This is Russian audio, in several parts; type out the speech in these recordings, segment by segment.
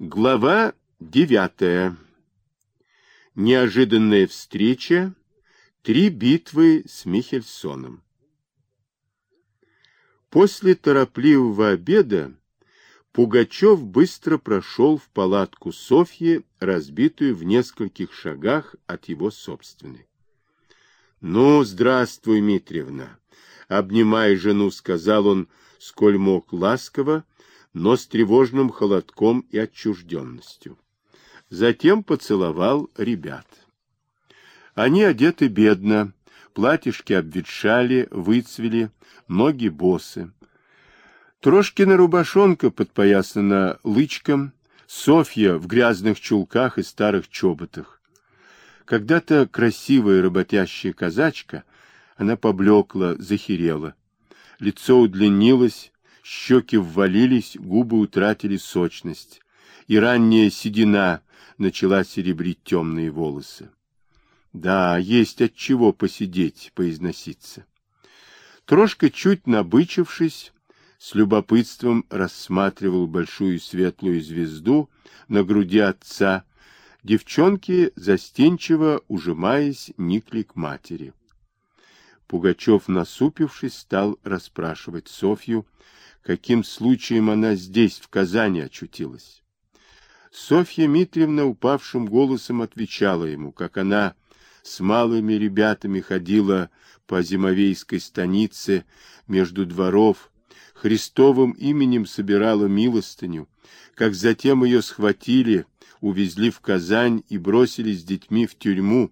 Глава девятая. Неожиданная встреча. Три битвы с Михельсоном. После торопливого обеда Пугачев быстро прошел в палатку Софьи, разбитую в нескольких шагах от его собственной. — Ну, здравствуй, Митриевна! — обнимая жену, сказал он, сколь мог ласково, но с тревожным холодком и отчужденностью. Затем поцеловал ребят. Они одеты бедно, платьишки обветшали, выцвели, ноги босы. Трошкина рубашонка подпоясана лычком, Софья в грязных чулках и старых чоботах. Когда-то красивая работящая казачка, она поблекла, захерела. Лицо удлинилось, щеки ввалились, губы утратили сочность, и ранняя седина начала серебрить темные волосы. Да, есть от чего посидеть, поизноситься. Трошка чуть набычившись, с любопытством рассматривал большую светлую звезду на груди отца. Девчонки, застенчиво ужимаясь, никли к матери. Пугачев, насупившись, стал расспрашивать Софью, каким случаем она здесь, в Казани, очутилась. Софья Митриевна упавшим голосом отвечала ему, как она с малыми ребятами ходила по Зимовейской станице между дворов, Христовым именем собирала милостыню, как затем ее схватили, увезли в Казань и бросили с детьми в тюрьму,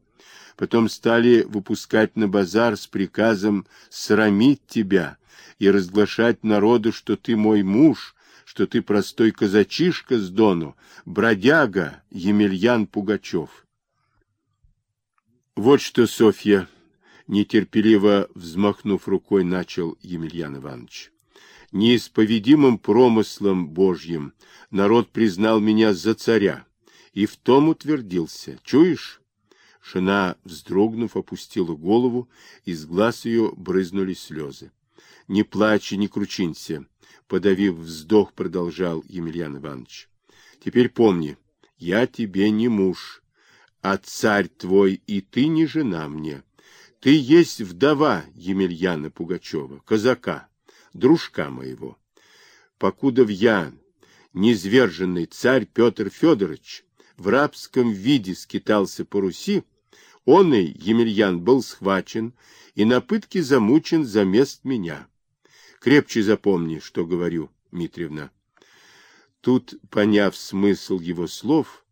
потом стали выпускать на базар с приказом срамить тебя и разглашать народу, что ты мой муж, что ты простой казачишка с Дону, бродяга Емельян Пугачев. Вот что, Софья, нетерпеливо взмахнув рукой, начал Емельян Иванович. Неисповедимым промыслом Божьим народ признал меня за царя, и в том утвердился. Чуешь? Жена, вздрогнув, опустила голову, из глаз ее брызнули слезы. — Не плачь и не кручинься, — подавив вздох, продолжал Емельян Иванович. — Теперь помни, я тебе не муж, а царь твой, и ты не жена мне. Ты есть вдова Емельяна Пугачева, казака дружка моего. Покуда в я, низверженный царь Петр Федорович, в рабском виде скитался по Руси, он и Емельян был схвачен и на пытке замучен за мест меня. Крепче запомни, что говорю, Митриевна. Тут, поняв смысл его слов,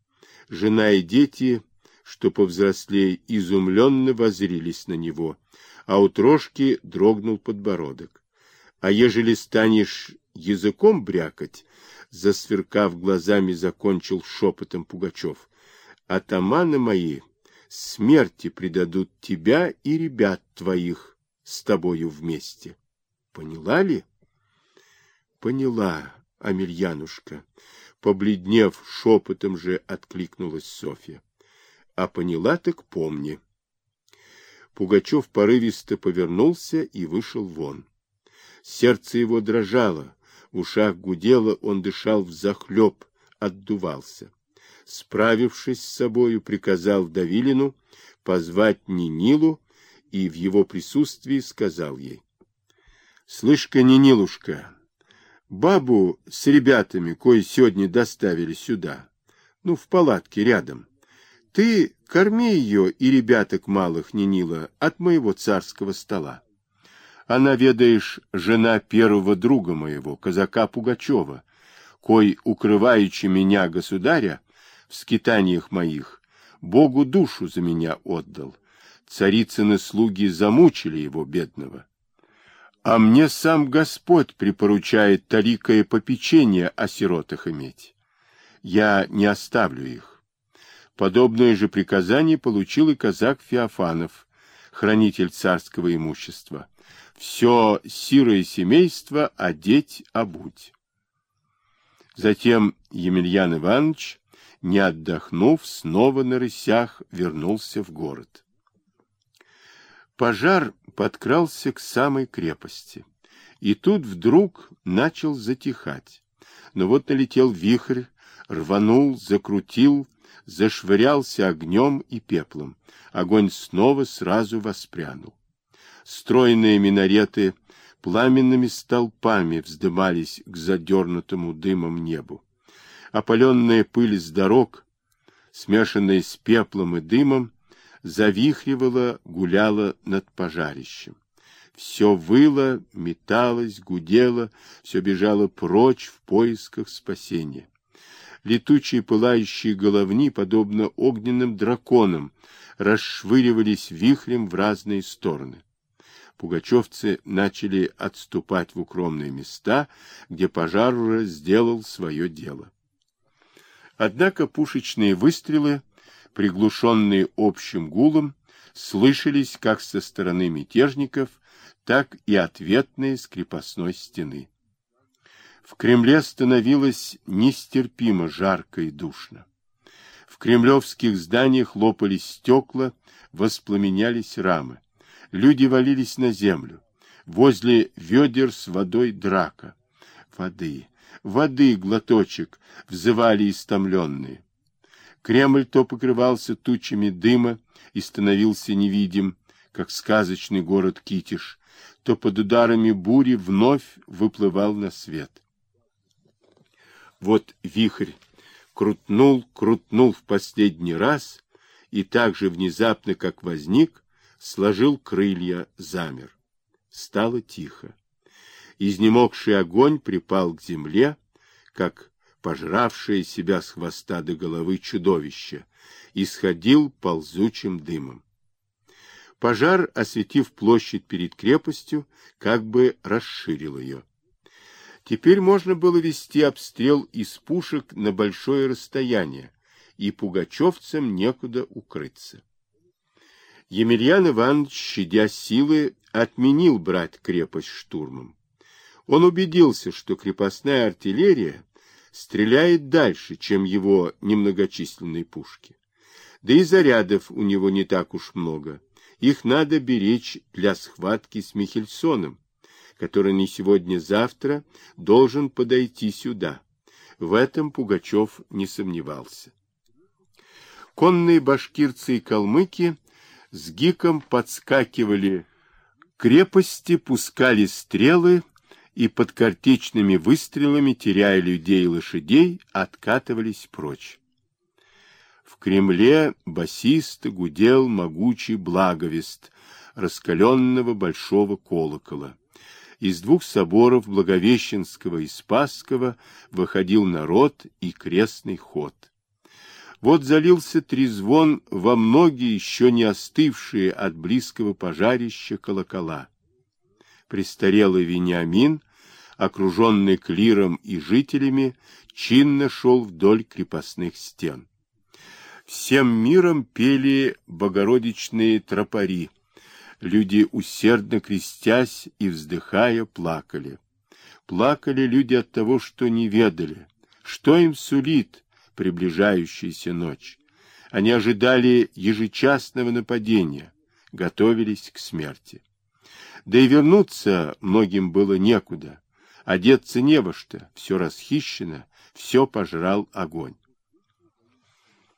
жена и дети, что повзрослее, изумленно возрились на него, а у трошки дрогнул подбородок. А ежели станешь языком брякать, засверкав глазами, закончил шепотом Пугачев, атаманы мои смерти предадут тебя и ребят твоих с тобою вместе. Поняла ли? Поняла, Амельянушка. Побледнев, шепотом же откликнулась Софья. А поняла, так помни. Пугачев порывисто повернулся и вышел вон. Сердце его дрожало, в ушах гудело, он дышал взахлеб, отдувался. Справившись с собою, приказал Давилину позвать Нинилу и в его присутствии сказал ей. — Слышь-ка, Нинилушка, бабу с ребятами, кои сегодня доставили сюда, ну, в палатке рядом, ты корми ее и ребяток малых, Нинила, от моего царского стола. Она, ведаешь, жена первого друга моего, казака Пугачева, кой, укрываючи меня, государя, в скитаниях моих, Богу душу за меня отдал. Царицыны слуги замучили его, бедного. А мне сам Господь припоручает таликое попечение о сиротах иметь. Я не оставлю их. Подобное же приказание получил и казак Феофанов, хранитель царского имущества все сирое семейство одеть, обуть. Затем Емельян Иванович, не отдохнув, снова на рысях вернулся в город. Пожар подкрался к самой крепости, и тут вдруг начал затихать. Но вот налетел вихрь, Рванул, закрутил, зашвырялся огнем и пеплом. Огонь снова сразу воспрянул. Стройные минареты пламенными столпами вздымались к задернутому дымом небу. Опаленная пыль с дорог, смешанная с пеплом и дымом, завихривала, гуляла над пожарищем. Все выло, металось, гудело, все бежало прочь в поисках спасения. Летучие пылающие головни, подобно огненным драконам, расшвыривались вихрем в разные стороны. Пугачевцы начали отступать в укромные места, где пожар уже сделал свое дело. Однако пушечные выстрелы, приглушенные общим гулом, слышались как со стороны мятежников, так и ответные с крепостной стены. В Кремле становилось нестерпимо жарко и душно. В кремлевских зданиях лопались стекла, воспламенялись рамы. Люди валились на землю. Возле ведер с водой драка. Воды, воды, глоточек, взывали истомленные. Кремль то покрывался тучами дыма и становился невидим, как сказочный город Китиш, то под ударами бури вновь выплывал на свет. Вот вихрь крутнул, крутнул в последний раз, и так же внезапно, как возник, сложил крылья, замер. Стало тихо. Изнемогший огонь припал к земле, как пожравшее себя с хвоста до головы чудовище, и сходил ползучим дымом. Пожар, осветив площадь перед крепостью, как бы расширил ее. Теперь можно было вести обстрел из пушек на большое расстояние, и пугачевцам некуда укрыться. Емельян Иванович, щадя силы, отменил брать крепость штурмом. Он убедился, что крепостная артиллерия стреляет дальше, чем его немногочисленные пушки. Да и зарядов у него не так уж много. Их надо беречь для схватки с Михельсоном, который не сегодня-завтра должен подойти сюда. В этом Пугачев не сомневался. Конные башкирцы и калмыки с гиком подскакивали к крепости, пускали стрелы и под картечными выстрелами, теряя людей и лошадей, откатывались прочь. В Кремле басист гудел могучий благовест раскаленного большого колокола. Из двух соборов Благовещенского и Спасского выходил народ и крестный ход. Вот залился трезвон во многие еще не остывшие от близкого пожарища колокола. Престарелый Вениамин, окруженный клиром и жителями, чинно шел вдоль крепостных стен. Всем миром пели богородичные тропари. Люди, усердно крестясь и вздыхая, плакали. Плакали люди от того, что не ведали, что им сулит приближающаяся ночь. Они ожидали ежечасного нападения, готовились к смерти. Да и вернуться многим было некуда, одеться не во что, все расхищено, все пожрал огонь.